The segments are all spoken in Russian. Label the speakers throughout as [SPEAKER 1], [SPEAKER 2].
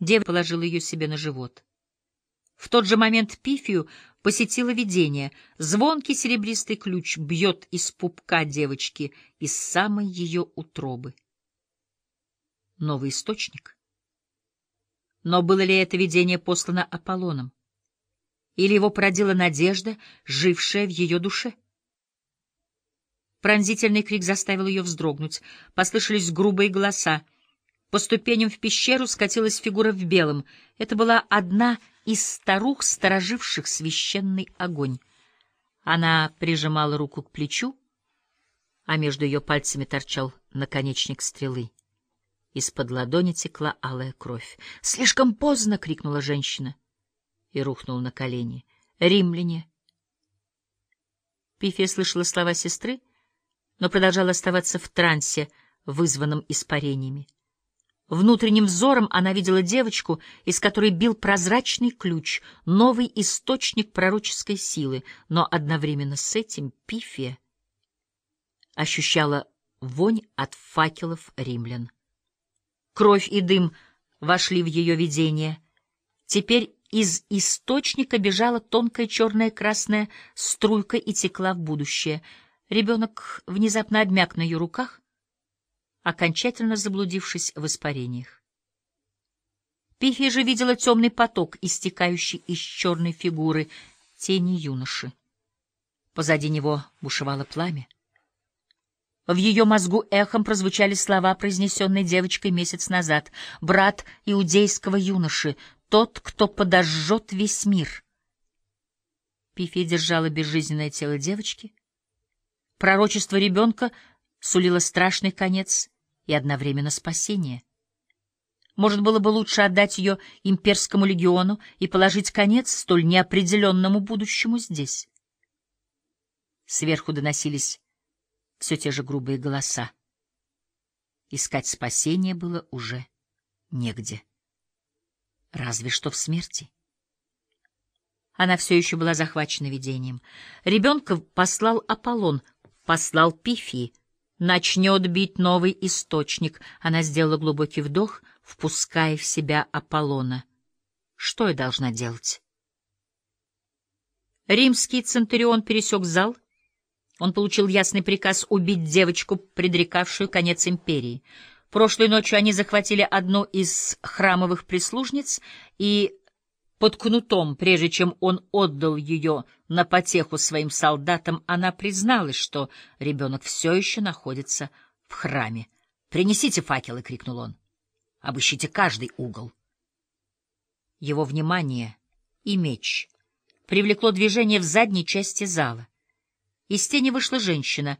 [SPEAKER 1] Дева положила ее себе на живот. В тот же момент Пифию посетило видение. Звонкий серебристый ключ бьет из пупка девочки, из самой ее утробы. Новый источник? Но было ли это видение послано Аполлоном? Или его породила надежда, жившая в ее душе? Пронзительный крик заставил ее вздрогнуть. Послышались грубые голоса. По ступеням в пещеру скатилась фигура в белом. Это была одна из старух, стороживших священный огонь. Она прижимала руку к плечу, а между ее пальцами торчал наконечник стрелы. Из-под ладони текла алая кровь. «Слишком поздно!» — крикнула женщина и рухнула на колени. «Римляне!» Пифия слышала слова сестры, но продолжала оставаться в трансе, вызванном испарениями. Внутренним взором она видела девочку, из которой бил прозрачный ключ, новый источник пророческой силы, но одновременно с этим Пифия ощущала вонь от факелов римлян. Кровь и дым вошли в ее видение. Теперь из источника бежала тонкая черная красная струйка и текла в будущее. Ребенок внезапно обмяк на ее руках, окончательно заблудившись в испарениях. Пифия же видела темный поток, истекающий из черной фигуры тени юноши. Позади него бушевало пламя. В ее мозгу эхом прозвучали слова, произнесенные девочкой месяц назад. «Брат иудейского юноши, тот, кто подожжет весь мир». Пифия держала безжизненное тело девочки. Пророчество ребенка сулило страшный конец и одновременно спасение. Может, было бы лучше отдать ее имперскому легиону и положить конец столь неопределенному будущему здесь. Сверху доносились все те же грубые голоса. Искать спасение было уже негде. Разве что в смерти. Она все еще была захвачена видением. Ребенка послал Аполлон, послал Пифии — начнет бить новый источник. Она сделала глубокий вдох, впуская в себя Аполлона. Что я должна делать? Римский центурион пересек зал. Он получил ясный приказ убить девочку, предрекавшую конец империи. Прошлой ночью они захватили одну из храмовых прислужниц и под кнутом, прежде чем он отдал ее на потеху своим солдатам, она призналась, что ребенок все еще находится в храме. «Принесите факелы!» — крикнул он. «Обыщите каждый угол». Его внимание и меч привлекло движение в задней части зала. Из тени вышла женщина.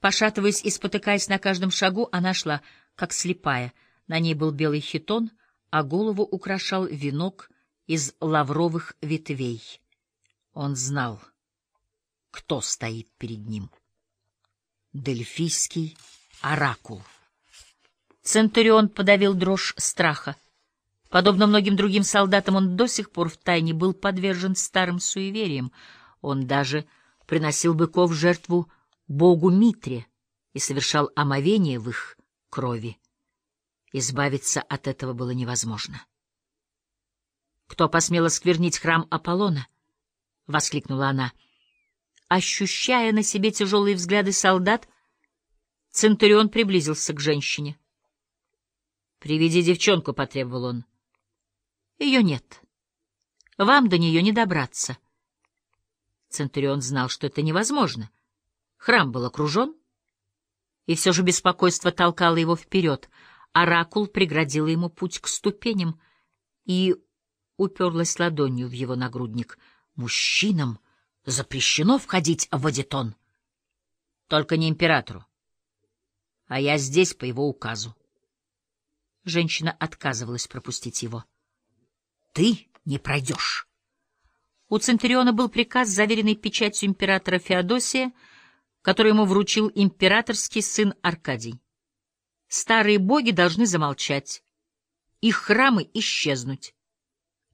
[SPEAKER 1] Пошатываясь и спотыкаясь на каждом шагу, она шла, как слепая. На ней был белый хитон, а голову украшал венок из лавровых ветвей. Он знал, кто стоит перед ним. Дельфийский оракул. Центурион подавил дрожь страха. Подобно многим другим солдатам, он до сих пор втайне был подвержен старым суевериям. Он даже приносил быков жертву богу Митре и совершал омовение в их крови. Избавиться от этого было невозможно. Кто посмел осквернить храм Аполлона? — воскликнула она. Ощущая на себе тяжелые взгляды солдат, Центурион приблизился к женщине. «Приведи девчонку», — потребовал он. «Ее нет. Вам до нее не добраться». Центурион знал, что это невозможно. Храм был окружен, и все же беспокойство толкало его вперед. Оракул преградила ему путь к ступеням, и уперлась ладонью в его нагрудник. «Мужчинам запрещено входить в Адитон. Только не императору. А я здесь по его указу». Женщина отказывалась пропустить его. «Ты не пройдешь». У Центуриона был приказ, заверенный печатью императора Феодосия, который ему вручил императорский сын Аркадий. Старые боги должны замолчать, их храмы исчезнуть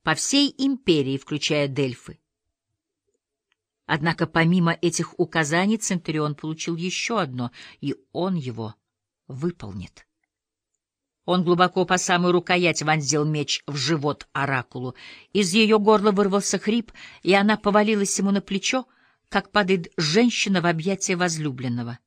[SPEAKER 1] по всей империи, включая Дельфы. Однако помимо этих указаний Центурион получил еще одно, и он его выполнит. Он глубоко по самую рукоять вонзил меч в живот оракулу. Из ее горла вырвался хрип, и она повалилась ему на плечо, как падает женщина в объятия возлюбленного.